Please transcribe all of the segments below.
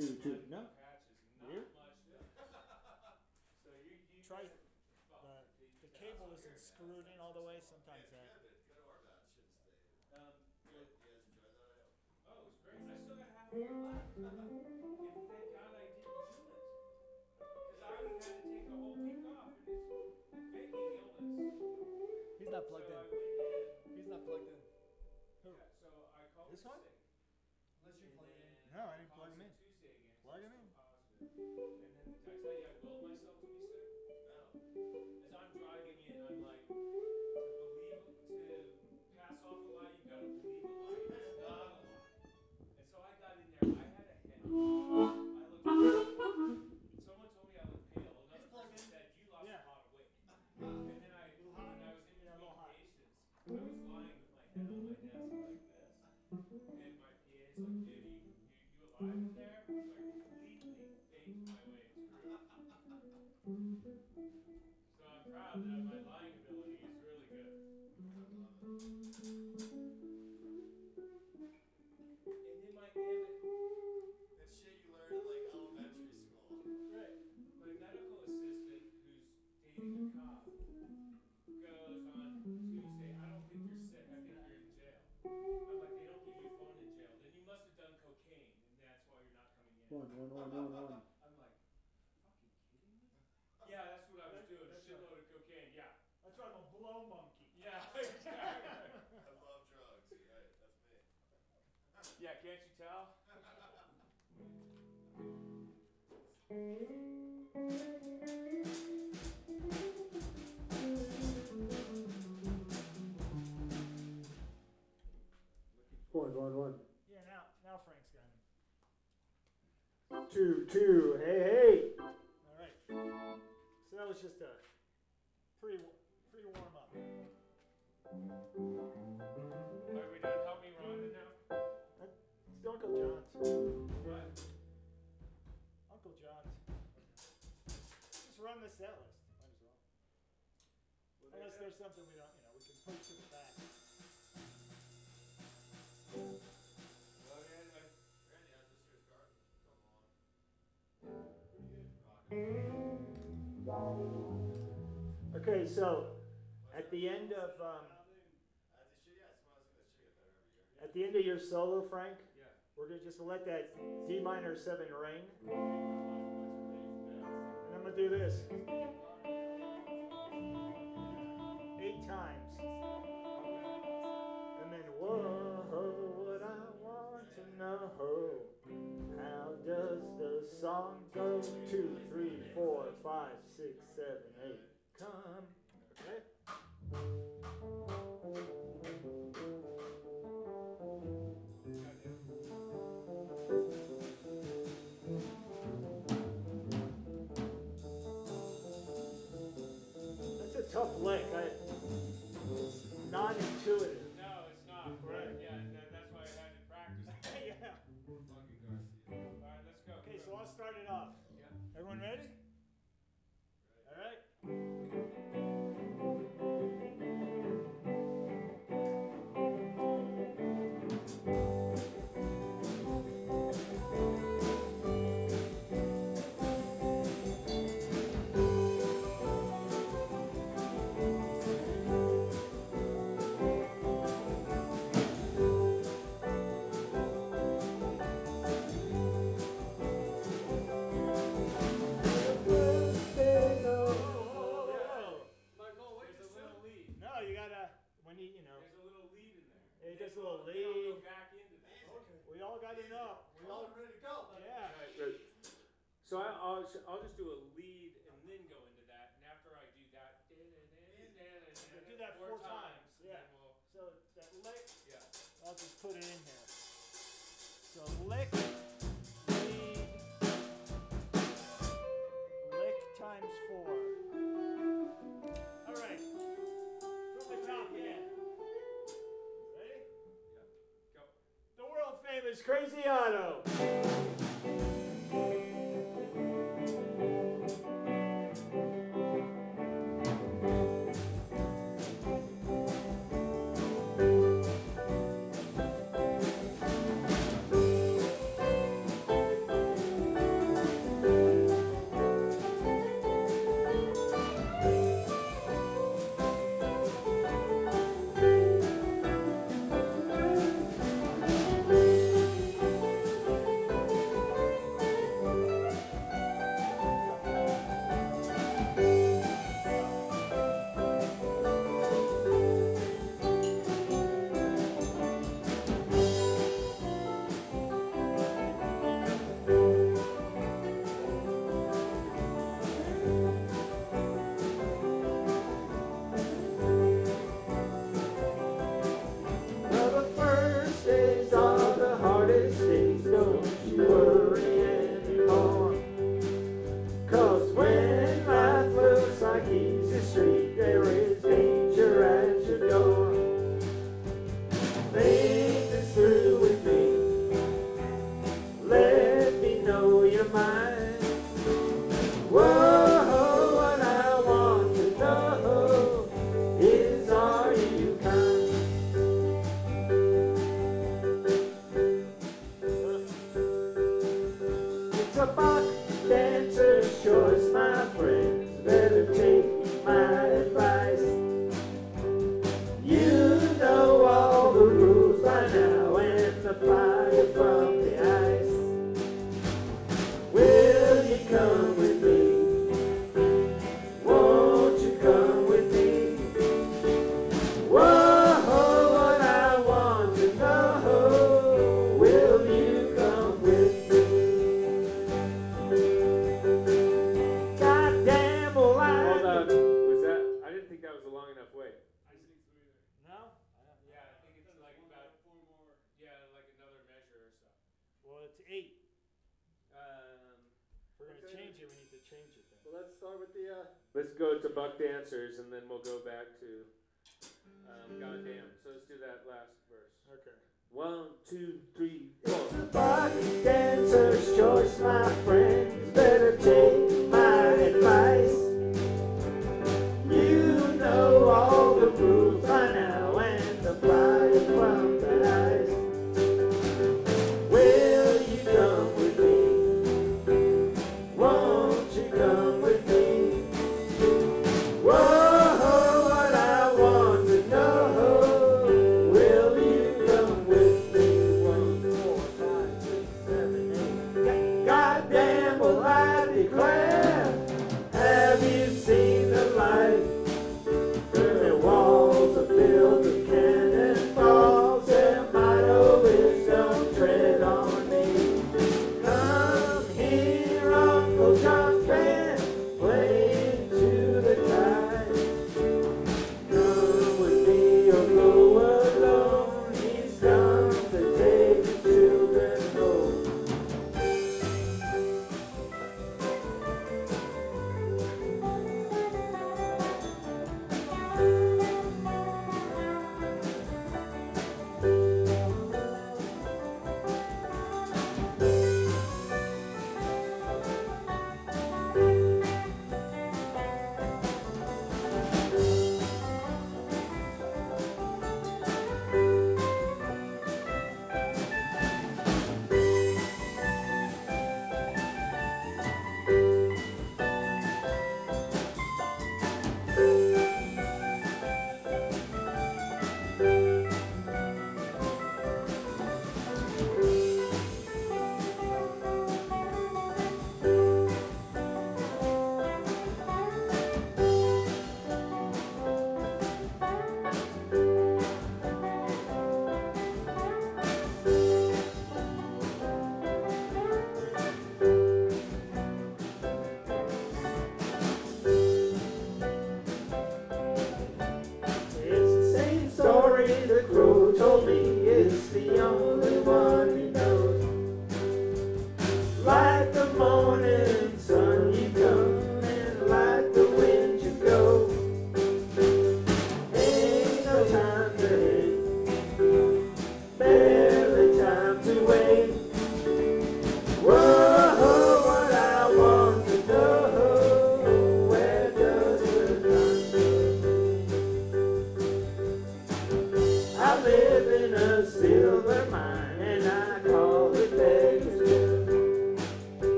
two, two. No. Patches, not So you, you. Try The, the cable isn't screwed in all the way, sometimes that. Um, good. Oh, it was great. I still got half an hour left. And thank God I didn't do it. Cause I would've had to take a whole week off and it's faking illness. He's not plugged I in. went. He's not plugged in. Who? Yeah, so I called This one? sick. Unless you And plug it in. then No, I didn't proud that my lying ability is really good. And then my and right, my medical assistant who's dating a cop goes on Tuesday, I don't think you're sick, I think you're in jail. I'm like, they don't give you phone in jail. Then you must have done cocaine and that's why you're not coming in. One, one, one, one, one. I'm like, fucking kidding me? Yeah, that's what I was doing, a That's shitload of cocaine, yeah. That's why I'm a blow monkey. Yeah, exactly. Yeah, can't you tell? One, one, one. Yeah, now now Frank's got him. Two, two. Hey, hey. All right. So that was just a pretty, pre warm up. List. Might as well. Unless there's something we don't, you know, we can push to the back. Okay, so at the end of um, at the end of your solo, Frank, Yeah. we're gonna just let that D minor seven ring, gonna do this eight times, and then whoa, what I want to know, how does the song go? Two, three, four, five, six, seven, eight, come. Just a little we'll- then I'll lead. go back into that. we all gotta know. We all ready to go. yeah. So I, I'll, I'll just do a lead and then go into that, and after I do that, do that four times, and yeah. we'll, So that lick, yeah. I'll just put it in here. So lick, world famous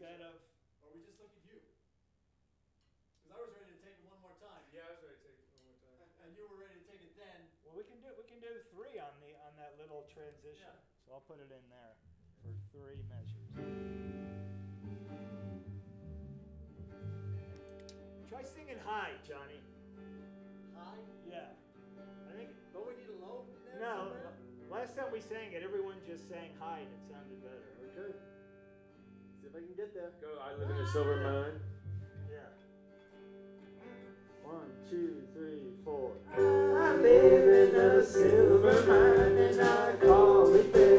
instead of. Or we just look at you. Because I was ready to take it one more time. Yeah, I was ready to take it one more time. And you were ready to take it then. Well, we can do we can do three on the on that little transition. Yeah. So I'll put it in there for three measures. Try singing high, Johnny. High? Yeah. I think. But we need a low. no. Somewhere? Last time we sang it, everyone just sang high, and it sounded better. We're if I can get there. Go. I live in a silver ah. mine. Yeah. One, two, three, four. I live in a silver mine and I call it there.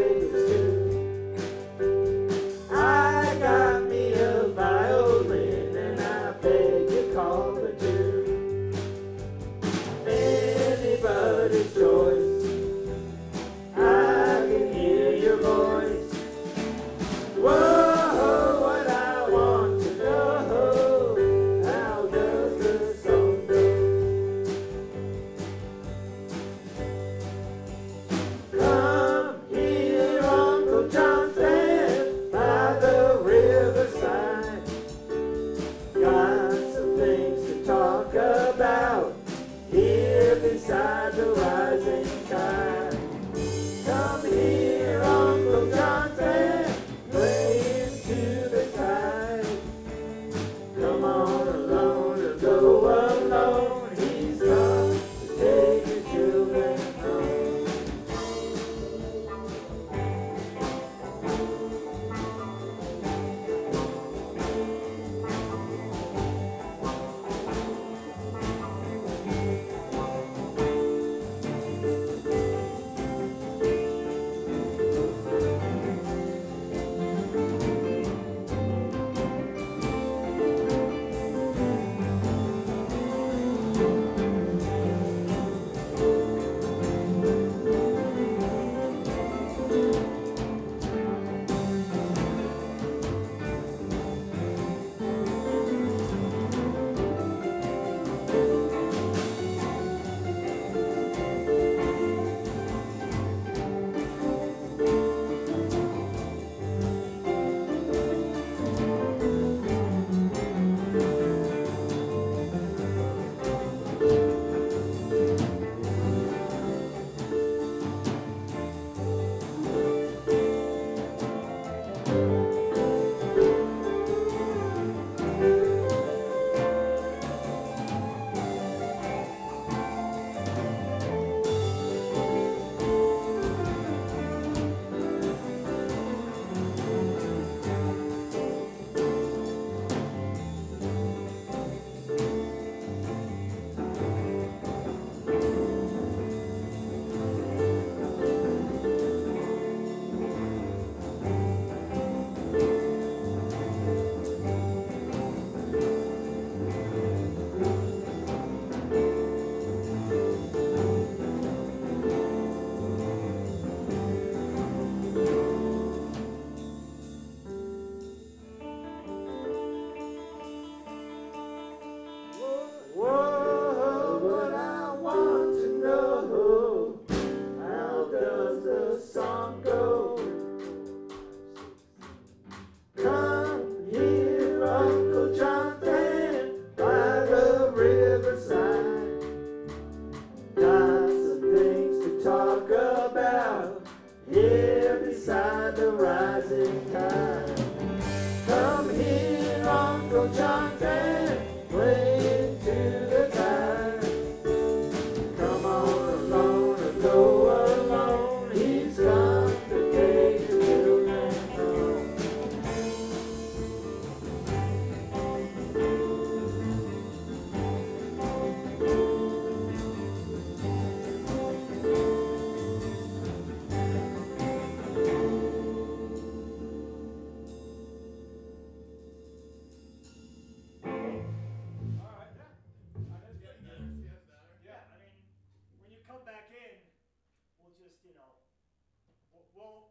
We'll,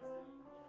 that you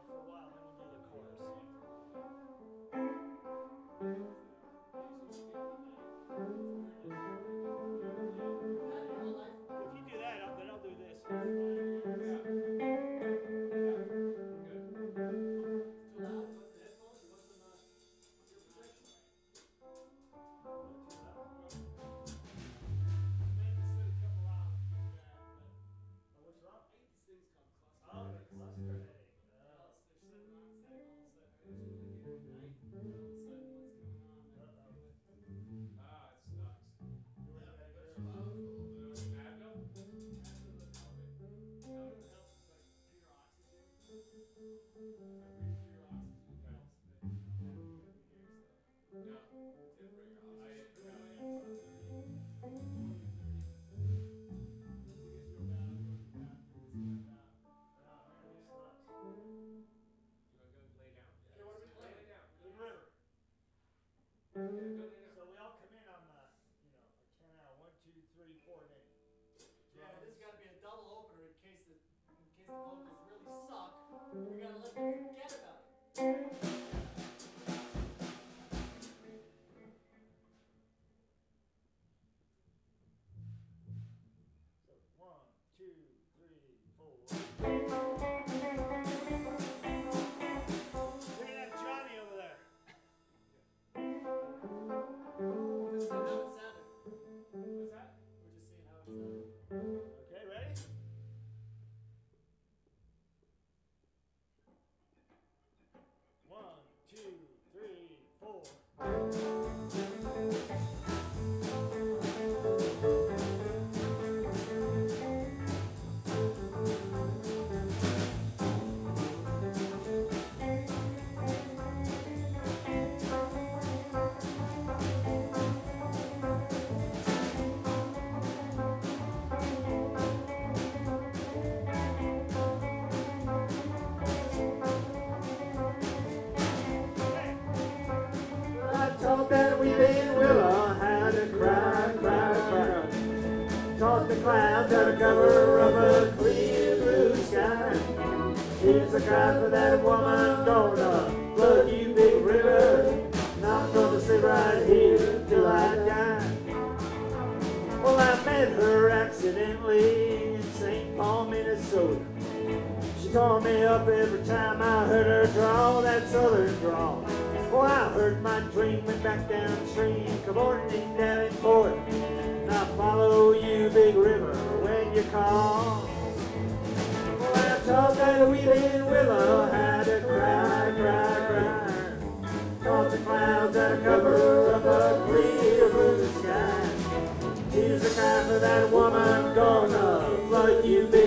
tough that we willow had a cry, cry, cry. Thought the clouds had a cover of a clear blue sky. She's a kind for that woman gonna flood you.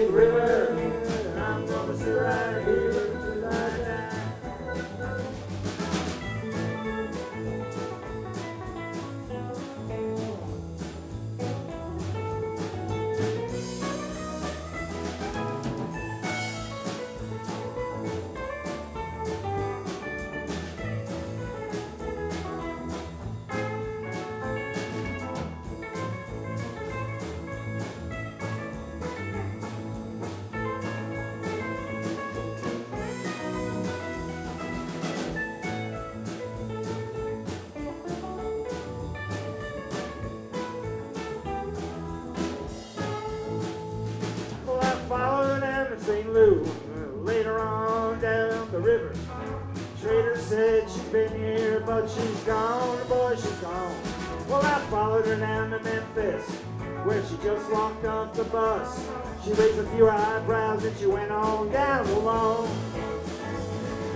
the bus. She raised a few eyebrows and she went on down the alone.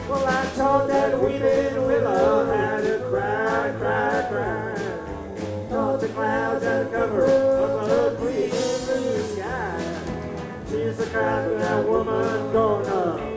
Well, I told that weeping willow how to cry, cry, cry. Told the clouds how to cover up a green blue sky. She's the kind of that woman gonna.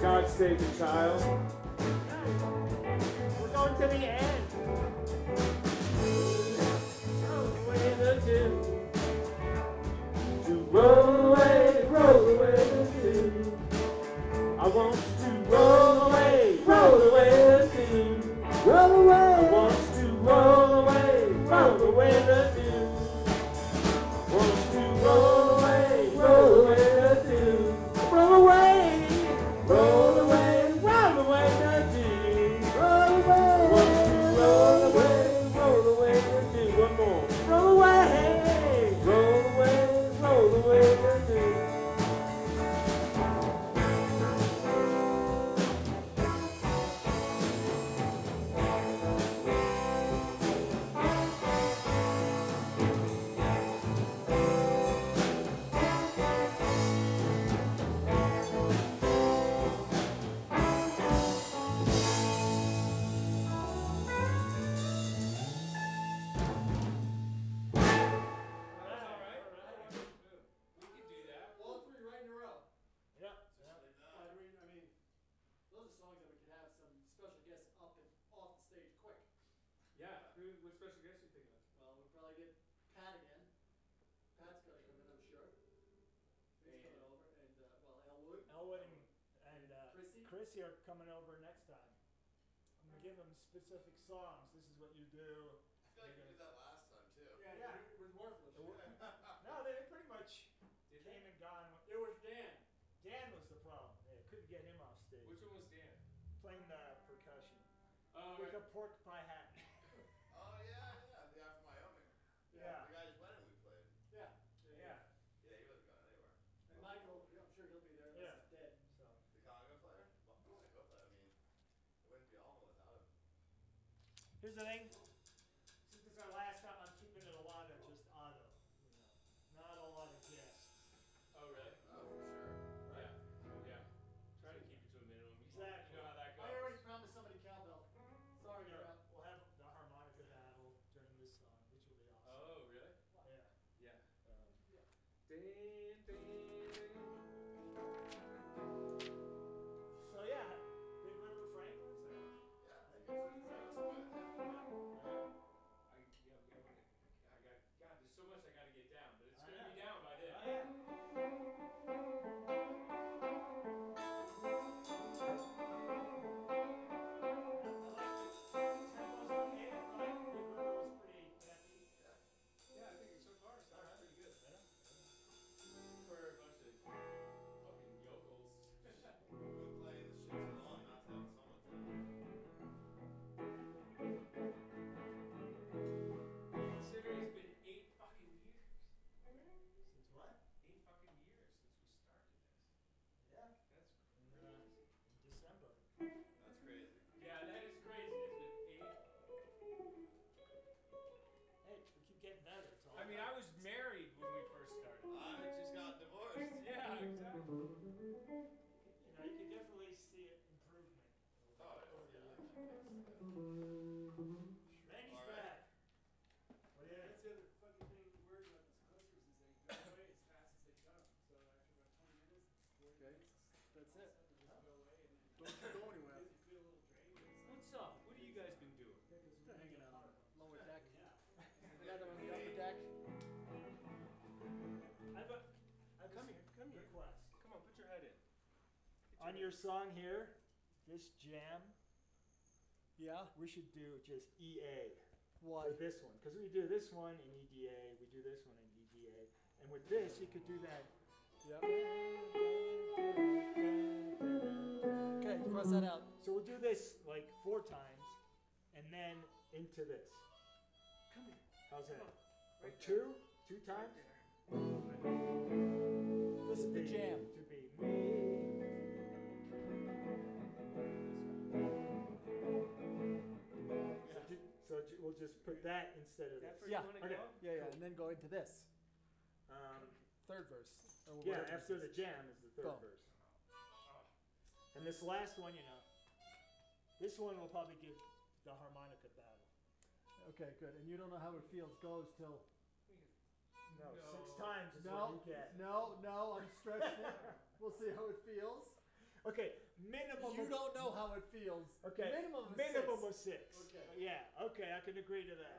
God Save the Child? who, which special guest you thinking of? Well, we'll probably get Pat again. Pat's gonna come in, I'm sure. He's coming over, and, uh, well, Elwood. Elwood and, and uh, Chrissy? Chrissy are coming over next time. I'm gonna give them specific songs. This is what you do. today? your song here, this jam, Yeah. we should do just EA for Why? this one. Because we do this one in EDA, we do this one in EDA. And with this, you could do that. Yep. Okay, cross that out. So we'll do this like four times and then into this. Come here. How's that? Like two? Two times? This is the jam. To be me. just put that instead of this. Yeah, okay. Yeah, yeah, and then go into this Um, third verse. Oh, yeah, after the jam is the third verse. And this last one, you know, this one will probably give the harmonica battle. Okay, good. And you don't know how it feels goes till No, No. six times is what no, you get. no, no. I'm stretching. We'll see how it feels. Okay, minimum. You of, don't know how it feels. Okay, minimum. Of minimum six. of six. Okay. Yeah. Okay, I can agree to that.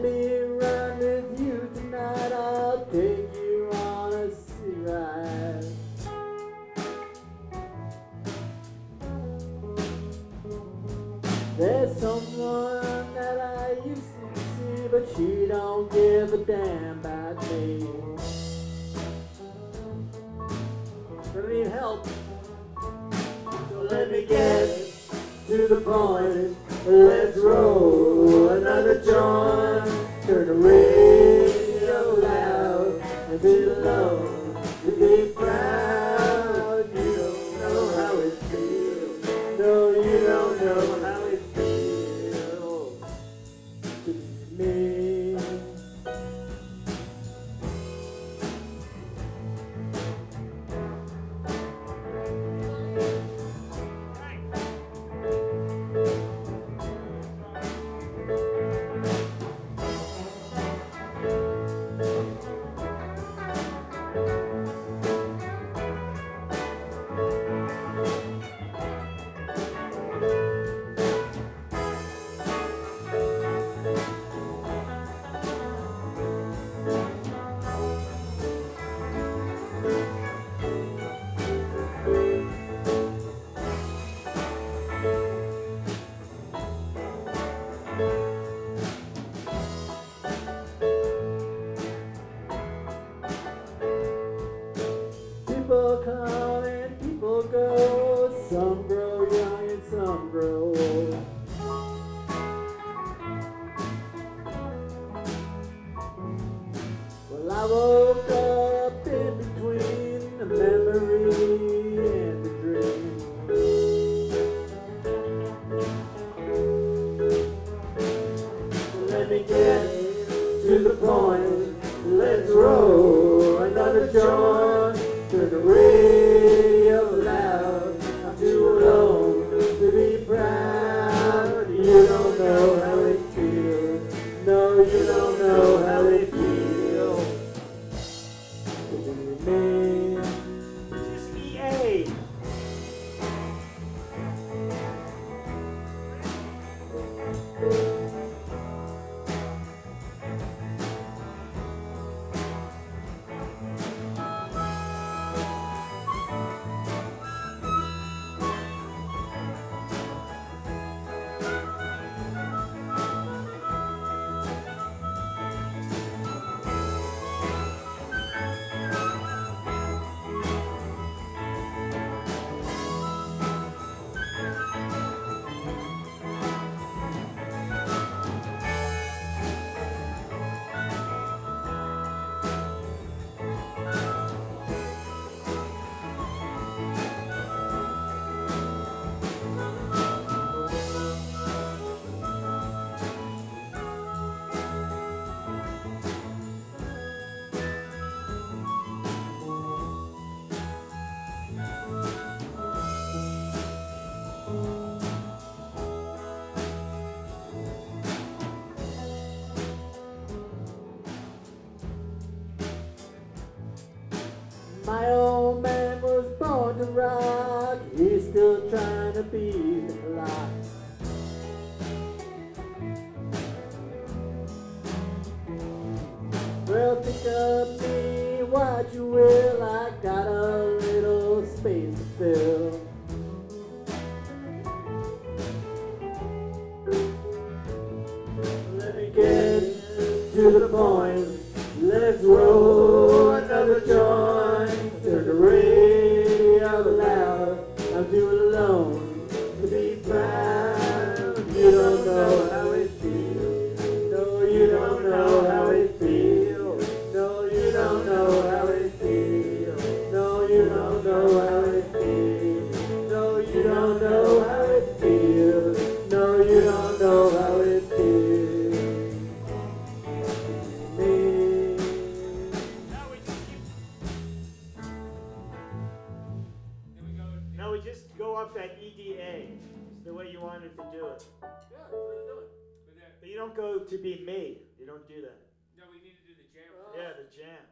Let me run with you tonight. I'll take you on a sea ride. There's someone that I used to see, but she don't give a damn about me. I need help. So let me get to the point. Let's roll another joint. the ride. do it. Yeah. But, But you don't go to be me. You don't do that. no, we need to do the jam. Oh. Yeah, the jam.